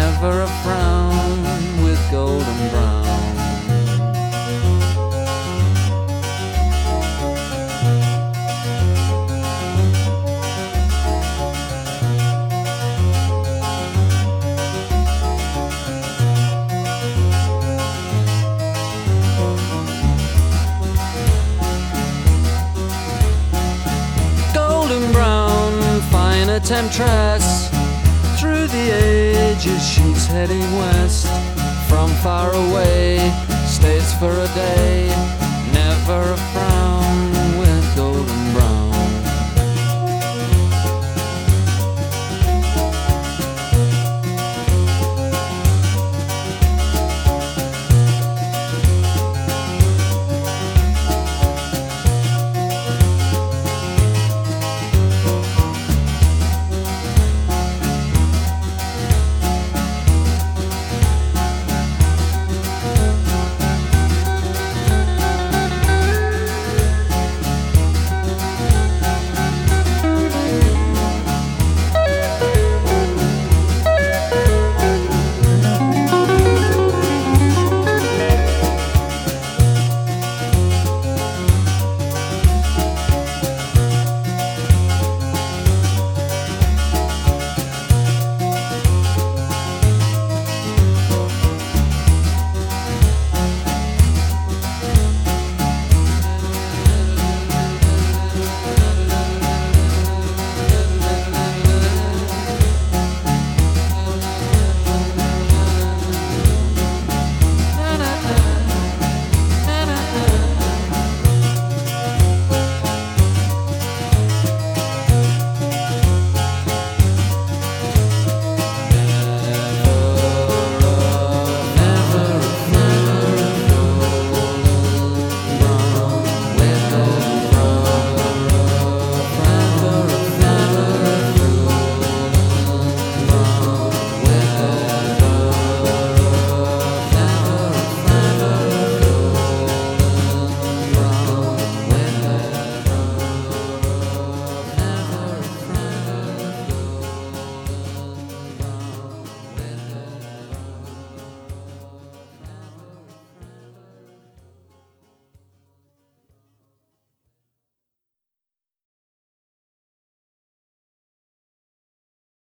never a frown with golden brown. golden brown, fine temptress. Through the ages, she's heading west. From far away, stays for a day,